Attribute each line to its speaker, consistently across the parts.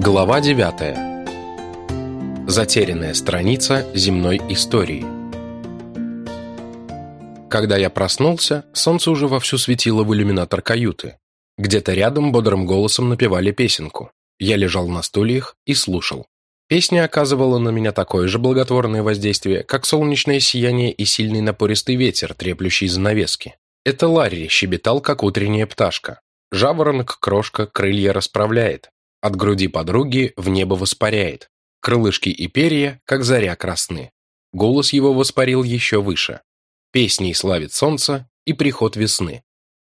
Speaker 1: Глава 9. Затерянная страница земной истории. Когда я проснулся, солнце уже вовсю светило в иллюминатор каюты. Где-то рядом бодрым голосом напевали песенку. Я лежал на стульях и слушал. Песня оказывала на меня такое же благотворное воздействие, как солнечное сияние и сильный напористый ветер, треплющий занавески. Это Ларри щебетал, как утренняя пташка. Жаворонок-крошка крылья расправляет, от груди подруги в небо воспаряет. Крылышки и перья, как заря красны. Голос его воспарил еще выше. Песней славит солнце и приход весны.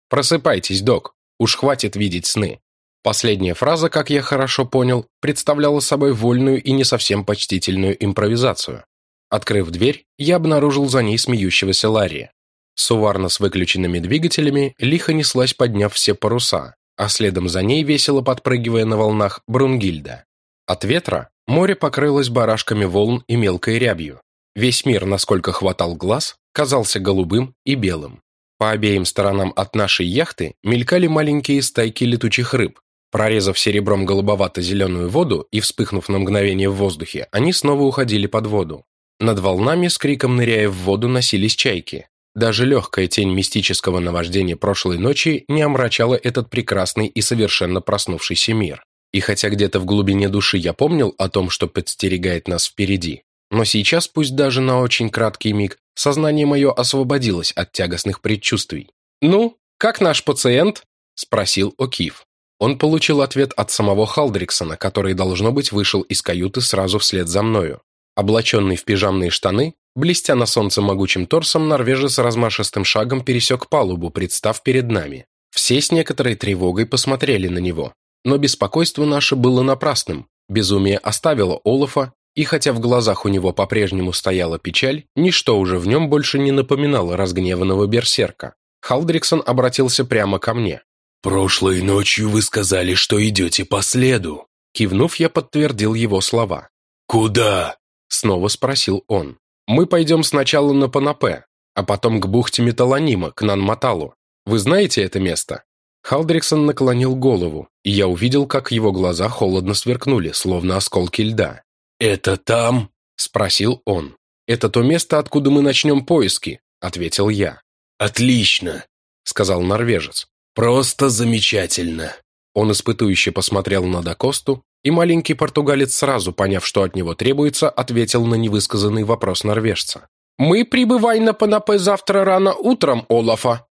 Speaker 1: Просыпайтесь, док, уж хватит видеть сны. Последняя фраза, как я хорошо понял, представляла собой вольную и не совсем почтительную импровизацию. Открыв дверь, я обнаружил за ней смеющегося Ларри. Суварно с выключенными двигателями лихо неслась, подняв все паруса, а следом за ней, весело подпрыгивая на волнах, Брунгильда. От ветра море покрылось барашками волн и мелкой рябью. Весь мир, насколько хватал глаз, казался голубым и белым. По обеим сторонам от нашей яхты мелькали маленькие стайки летучих рыб. Прорезав серебром голубовато-зеленую воду и вспыхнув на мгновение в воздухе, они снова уходили под воду. Над волнами с криком ныряя в воду носились чайки. Даже легкая тень мистического наваждения прошлой ночи не омрачала этот прекрасный и совершенно проснувшийся мир. И хотя где-то в глубине души я помнил о том, что подстерегает нас впереди, но сейчас, пусть даже на очень краткий миг, сознание мое освободилось от тягостных предчувствий. «Ну, как наш пациент?» – спросил О'Кив. Он получил ответ от самого Халдриксона, который, должно быть, вышел из каюты сразу вслед за мною. Облаченный в пижамные штаны, Блестя на солнце могучим торсом, норвежец размашистым шагом пересек палубу, представ перед нами. Все с некоторой тревогой посмотрели на него. Но беспокойство наше было напрасным. Безумие оставило Олафа, и хотя в глазах у него по-прежнему стояла печаль, ничто уже в нем больше не напоминало разгневанного берсерка. Халдриксон обратился прямо ко мне.
Speaker 2: «Прошлой ночью вы сказали, что идете по следу».
Speaker 1: Кивнув, я подтвердил его слова.
Speaker 2: «Куда?»
Speaker 1: Снова спросил он. Мы пойдем сначала на Панапе, а потом к бухте Металонима, к Нанматалу. Вы знаете это место?» Халдриксон наклонил голову, и я увидел, как его глаза холодно сверкнули, словно осколки льда.
Speaker 2: «Это там?»
Speaker 1: – спросил он. «Это то место, откуда мы начнем поиски», – ответил я.
Speaker 2: «Отлично», – сказал норвежец. «Просто замечательно».
Speaker 1: Он испытующе посмотрел на Дакосту, и маленький португалец, сразу поняв, что от него требуется, ответил на невысказанный вопрос норвежца. «Мы прибываем на Панапе завтра рано утром, Олафа».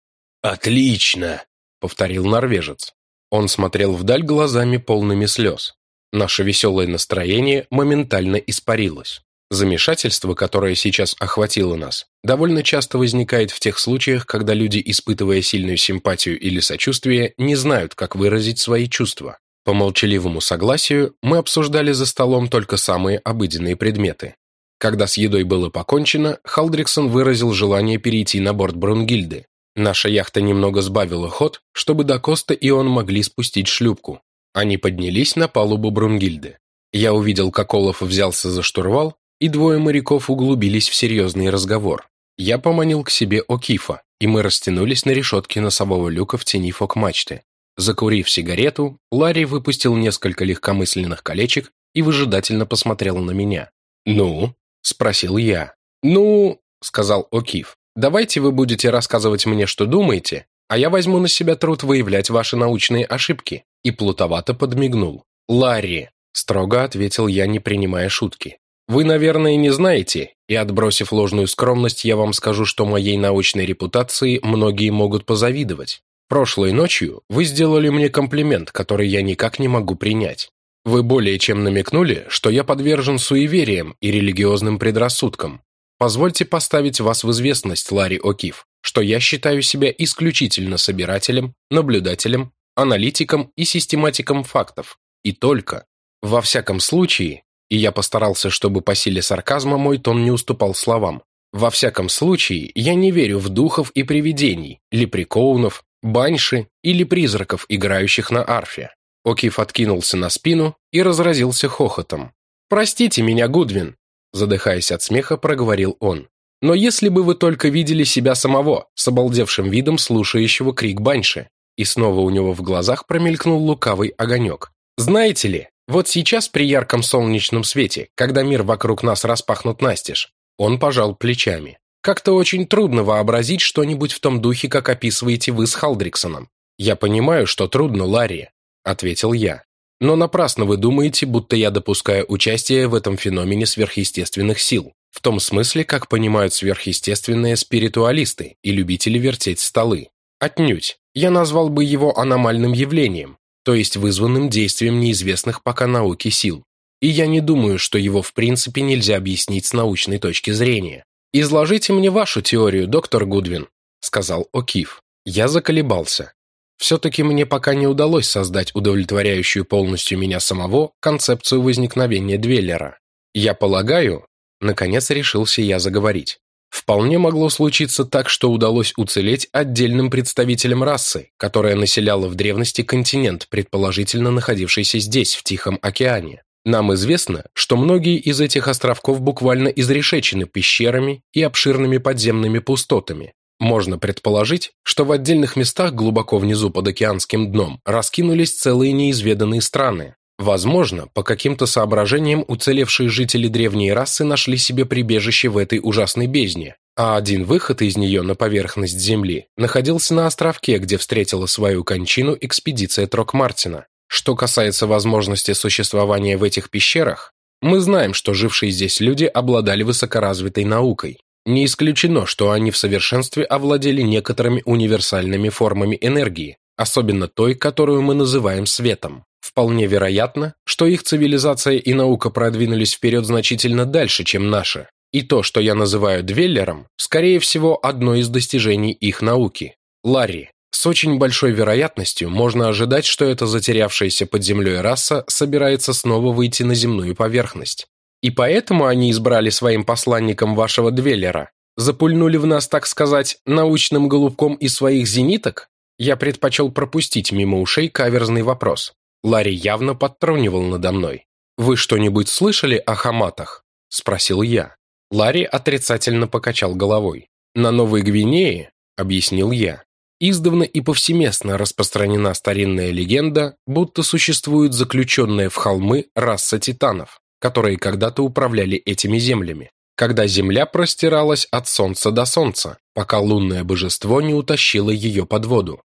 Speaker 2: «Отлично», — повторил норвежец.
Speaker 1: Он смотрел вдаль глазами полными слез. Наше веселое настроение моментально испарилось. Замешательство, которое сейчас охватило нас, довольно часто возникает в тех случаях, когда люди, испытывая сильную симпатию или сочувствие, не знают, как выразить свои чувства. По молчаливому согласию мы обсуждали за столом только самые обыденные предметы. Когда с едой было покончено, Халдриксон выразил желание перейти на борт Брунгильды. Наша яхта немного сбавила ход, чтобы Дакоста и он могли спустить шлюпку. Они поднялись на палубу Брунгильды. Я увидел, как Олаф взялся за штурвал, и двое моряков углубились в серьезный разговор. Я поманил к себе Окифа, и мы растянулись на решетке носового люка в тени фок-мачты. Закурив сигарету, Ларри выпустил несколько легкомысленных колечек и выжидательно посмотрел на меня. «Ну?» – спросил я. «Ну?» – сказал О'Кив. «Давайте вы будете рассказывать мне, что думаете, а я возьму на себя труд выявлять ваши научные ошибки». И плутовато подмигнул. «Ларри!» – строго ответил я, не принимая шутки. «Вы, наверное, не знаете, и отбросив ложную скромность, я вам скажу, что моей научной репутации многие могут позавидовать. Прошлой ночью вы сделали мне комплимент, который я никак не могу принять. Вы более чем намекнули, что я подвержен суевериям и религиозным предрассудкам. Позвольте поставить вас в известность, Ларри О'Кив, что я считаю себя исключительно собирателем, наблюдателем, аналитиком и систематиком фактов. И только. Во всяком случае, и я постарался, чтобы по силе сарказма мой тон не уступал словам, во всяком случае, я не верю в духов и привидений, лепрекоунов, баньши или призраков, играющих на арфе. Окиф откинулся на спину и разразился хохотом. «Простите меня, Гудвин!» Задыхаясь от смеха, проговорил он. «Но если бы вы только видели себя самого, с обалдевшим видом слушающего крик баньши!» И снова у него в глазах промелькнул лукавый огонек. «Знаете ли, Вот сейчас при ярком солнечном свете, когда мир вокруг нас распахнут настежь, он пожал плечами. Как-то очень трудно вообразить что-нибудь в том духе, как описываете вы с Халдриксоном. Я понимаю, что трудно, Ларри, ответил я. Но напрасно вы думаете, будто я допускаю участие в этом феномене сверхъестественных сил, в том смысле, как понимают сверхъестественные спиритуалисты и любители вертеть столы. Отнюдь. Я назвал бы его аномальным явлением, то есть вызванным действием неизвестных пока науке сил. И я не думаю, что его в принципе нельзя объяснить с научной точки зрения. «Изложите мне вашу теорию, доктор Гудвин», — сказал О'Кив. Я заколебался. Все-таки мне пока не удалось создать удовлетворяющую полностью меня самого концепцию возникновения Двеллера. Я полагаю, наконец решился я заговорить. Вполне могло случиться так, что удалось уцелеть отдельным представителям расы, которая населяла в древности континент, предположительно находившийся здесь, в Тихом океане. Нам известно, что многие из этих островков буквально изрешечены пещерами и обширными подземными пустотами, можно предположить, что в отдельных местах глубоко внизу под океанским дном раскинулись целые неизведанные страны. Возможно, по каким-то соображениям уцелевшие жители древней расы нашли себе прибежище в этой ужасной бездне, а один выход из нее на поверхность Земли находился на островке, где встретила свою кончину экспедиция Трок-Мартина. Что касается возможности существования в этих пещерах, мы знаем, что жившие здесь люди обладали высокоразвитой наукой, не исключено, что они в совершенстве овладели некоторыми универсальными формами энергии, особенно той, которую мы называем светом. Вполне вероятно, что их цивилизация и наука продвинулись вперед значительно дальше, чем наши. И то, что я называю Двеллером, скорее всего, одно из достижений их науки. Ларри, с очень большой вероятностью можно ожидать, что эта затерявшаяся под землей раса собирается снова выйти на земную поверхность. И поэтому они избрали своим посланником вашего Двеллера? Запульнули в нас, так сказать, научным голубком из своих зениток? Я предпочел пропустить мимо ушей каверзный вопрос. Ларри явно подтрунивал надо мной. «Вы что-нибудь слышали о хаматах?» – спросил я. Ларри отрицательно покачал головой. «На Новой Гвинее», – объяснил я, – издавна и повсеместно распространена старинная легенда, будто существует заключенная в холмы раса титанов которые когда-то управляли этими землями, когда земля простиралась от солнца до солнца, пока лунное божество не утащило ее под воду.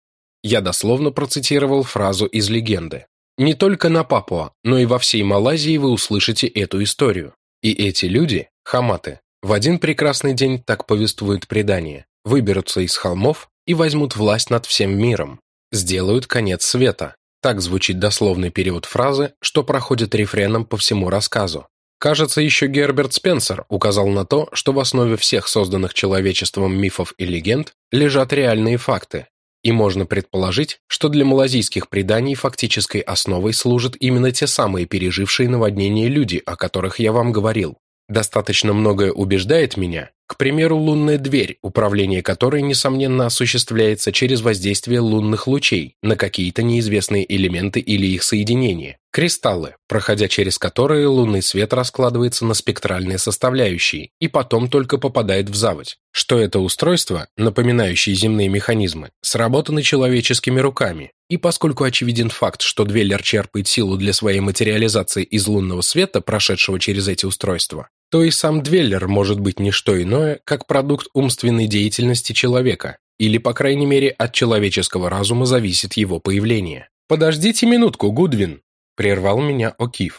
Speaker 1: Я дословно процитировал фразу из легенды. Не только на Папуа, но и во всей Малайзии вы услышите эту историю. И эти люди, хаматы, в один прекрасный день, так повествует предание, выберутся из холмов и возьмут власть над всем миром, сделают конец света, так звучит дословный перевод фразы, что проходит рефреном по всему рассказу. Кажется, еще Герберт Спенсер указал на то, что в основе всех созданных человечеством мифов и легенд лежат реальные факты, и можно предположить, что для малазийских преданий фактической основой служат именно те самые пережившие наводнение люди, о которых я вам говорил. Достаточно многое убеждает меня, к примеру, лунная дверь, управление которой, несомненно, осуществляется через воздействие лунных лучей на какие-то неизвестные элементы или их соединения. Кристаллы, проходя через которые лунный свет раскладывается на спектральные составляющие и потом только попадает в заводь. Что это устройство, напоминающее земные механизмы, сработано человеческими руками. И поскольку очевиден факт, что Двеллер черпает силу для своей материализации из лунного света, прошедшего через эти устройства, то и сам Двеллер может быть не что иное, как продукт умственной деятельности человека, или, по крайней мере, от человеческого разума зависит его появление. «Подождите минутку, Гудвин», – прервал меня О'Кив.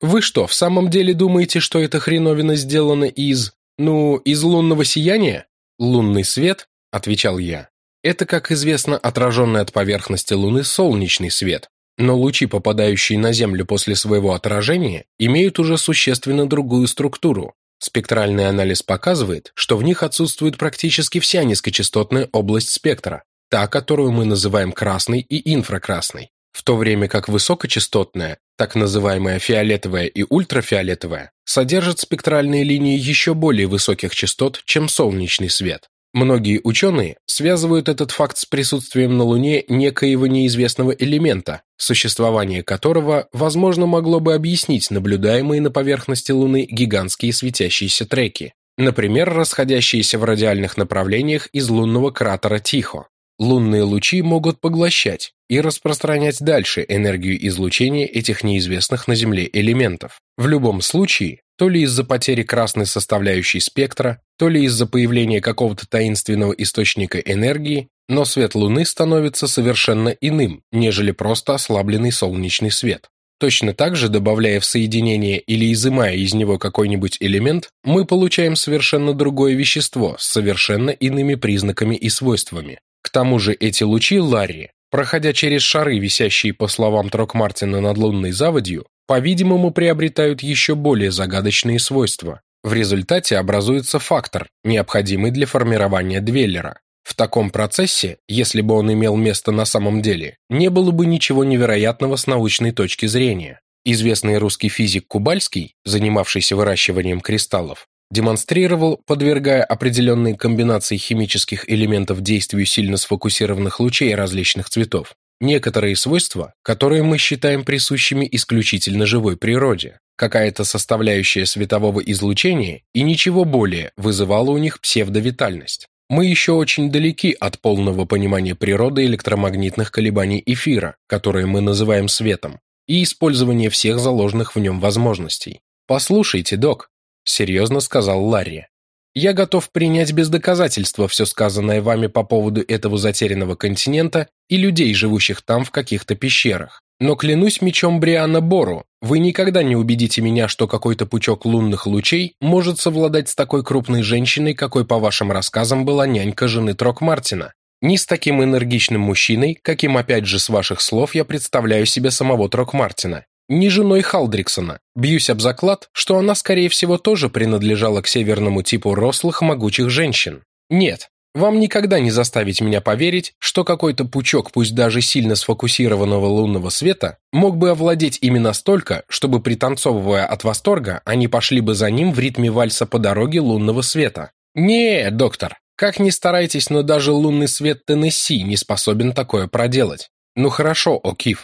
Speaker 1: «Вы что, в самом деле думаете, что эта хреновина сделана из... ну, из лунного сияния?» «Лунный свет?» – отвечал я. «Это, как известно, отраженный от поверхности Луны солнечный свет, но лучи, попадающие на Землю после своего отражения, имеют уже существенно другую структуру. Спектральный анализ показывает, что в них отсутствует практически вся низкочастотная область спектра, та, которую мы называем красной и инфракрасной, в то время как высокочастотная, так называемая фиолетовая и ультрафиолетовая, содержат спектральные линии еще более высоких частот, чем солнечный свет. Многие ученые связывают этот факт с присутствием на Луне некоего неизвестного элемента, существование которого, возможно, могло бы объяснить наблюдаемые на поверхности Луны гигантские светящиеся треки, например, расходящиеся в радиальных направлениях из лунного кратера Тихо. Лунные лучи могут поглощать и распространять дальше энергию излучения этих неизвестных на Земле элементов. В любом случае, то ли из-за потери красной составляющей спектра, то ли из-за появления какого-то таинственного источника энергии, но свет Луны становится совершенно иным, нежели просто ослабленный солнечный свет. Точно так же, добавляя в соединение или изымая из него какой-нибудь элемент, мы получаем совершенно другое вещество с совершенно иными признаками и свойствами. Тому же эти лучи Ларри, проходя через шары, висящие, по словам Трокмартина, над лунной заводью, по-видимому, приобретают еще более загадочные свойства. В результате образуется фактор, необходимый для формирования Двеллера. В таком процессе, если бы он имел место на самом деле, не было бы ничего невероятного с научной точки зрения. Известный русский физик Кубальский, занимавшийся выращиванием кристаллов, демонстрировал, подвергая определенные комбинации химических элементов действию сильно сфокусированных лучей различных цветов, некоторые свойства, которые мы считаем присущими исключительно живой природе. Какая-то составляющая светового излучения и ничего более вызывала у них псевдовитальность. Мы еще очень далеки от полного понимания природы электромагнитных колебаний эфира, которые мы называем светом, и использования всех заложенных в нем возможностей. «Послушайте, док», — серьезно сказал Ларри, «я готов принять без доказательства все сказанное вами по поводу этого затерянного континента и людей, живущих там в каких-то пещерах. Но клянусь мечом Бриана Бору, вы никогда не убедите меня, что какой-то пучок лунных лучей может совладать с такой крупной женщиной, какой, по вашим рассказам, была нянька жены Трок Мартина. Ни с таким энергичным мужчиной, каким, опять же, с ваших слов я представляю себе самого Трок Мартина. Ни женой Халдриксона. Бьюсь об заклад, что она, скорее всего, тоже принадлежала к северному типу рослых могучих женщин. Нет, вам никогда не заставить меня поверить, что какой-то пучок, пусть даже сильно сфокусированного лунного света, мог бы овладеть ими настолько, чтобы, пританцовывая от восторга, они пошли бы за ним в ритме вальса по дороге лунного света. Не, доктор, как ни старайтесь, но даже лунный свет Теннесси не способен такое проделать. Ну хорошо, О'Кив,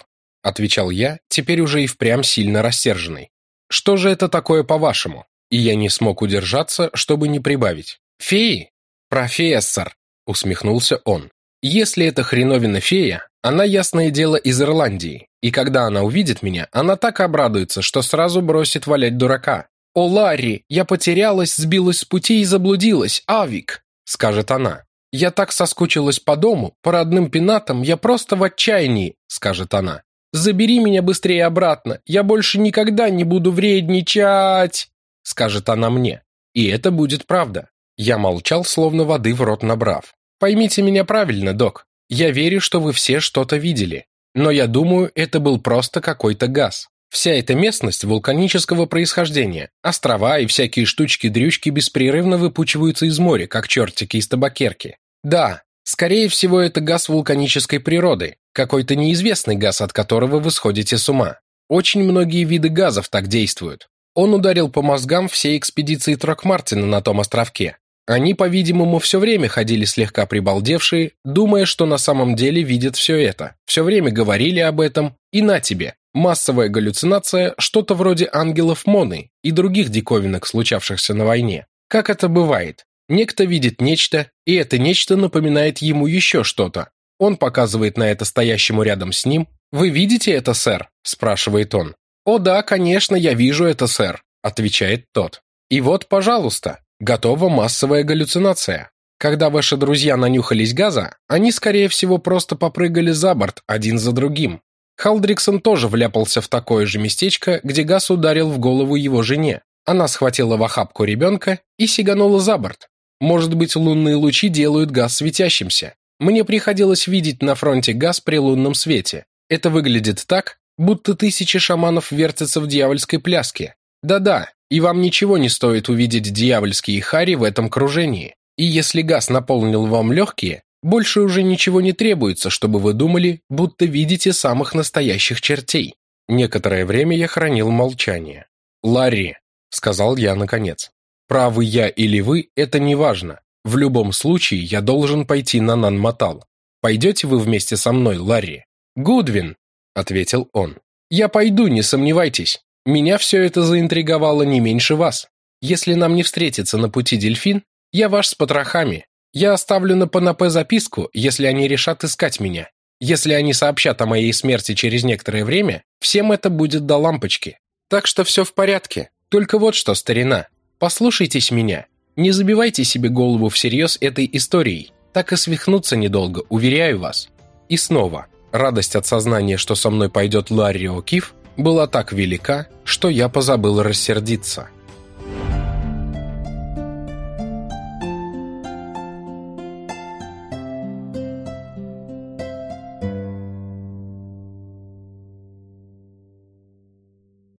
Speaker 1: отвечал я, теперь уже и впрямь сильно рассерженный. Что же это такое, по-вашему? И я не смог удержаться, чтобы не прибавить. Феи? «Профессор!» — усмехнулся он. «Если это хреновина фея, она, ясное дело, из Ирландии, и когда она увидит меня, она так обрадуется, что сразу бросит валять дурака. «О, Ларри, я потерялась, сбилась с пути и заблудилась, Авик!» — скажет она. «Я так соскучилась по дому, по родным пенатам, я просто в отчаянии», — скажет она. «Забери меня быстрее обратно, я больше никогда не буду вредничать», — скажет она мне. И это будет правда. Я молчал, словно воды в рот набрав. Поймите меня правильно, док. Я верю, что вы все что-то видели. Но я думаю, это был просто какой-то газ. Вся эта местность вулканического происхождения. Острова и всякие штучки-дрючки беспрерывно выпучиваются из моря, как чертики из табакерки. Да, скорее всего, это газ вулканической природы, какой-то неизвестный газ, от которого вы сходите с ума. Очень многие виды газов так действуют. Он ударил по мозгам всей экспедиции Трокмартина на том островке. Они, по-видимому, все время ходили слегка прибалдевшие, думая, что на самом деле видят все это. Все время говорили об этом, и на тебе. Массовая галлюцинация, что-то вроде ангелов Моны и других диковинок, случавшихся на войне. Как это бывает? Некто видит нечто, и это нечто напоминает ему еще что-то. Он показывает на это стоящему рядом с ним. «Вы видите это, сэр?» – спрашивает он. «О да, конечно, я вижу это, сэр», – отвечает тот. «И вот, пожалуйста, Готова массовая галлюцинация. Когда ваши друзья нанюхались газа, они, скорее всего, просто попрыгали за борт один за другим. Халдриксон тоже вляпался в такое же местечко, где газ ударил в голову его жене. Она схватила в охапку ребенка и сиганула за борт. Может быть, лунные лучи делают газ светящимся. Мне приходилось видеть на фронте газ при лунном свете. Это выглядит так, будто тысячи шаманов вертятся в дьявольской пляске. Да-да, и вам ничего не стоит увидеть дьявольские хари в этом кружении. И если газ наполнил вам легкие, больше уже ничего не требуется, чтобы вы думали, будто видите самых настоящих чертей. Некоторое время я хранил молчание. «Ларри», — сказал я наконец, — «правы я или вы, это не важно. В любом случае я должен пойти на Нанматал. Пойдете вы вместе со мной, Ларри?» «Гудвин», — ответил он. «Я пойду, не сомневайтесь. Меня все это заинтриговало не меньше вас. Если нам не встретится на пути дельфин, я ваш с потрохами. Я оставлю на ПНП записку, если они решат искать меня. Если они сообщат о моей смерти через некоторое время, всем это будет до лампочки. Так что все в порядке. Только вот что, старина, послушайтесь меня. Не забивайте себе голову всерьез этой историей. Так и свихнуться недолго, уверяю вас. И снова, радость от сознания, что со мной пойдет Ларри О'Кив, была так велика, что я позабыл рассердиться.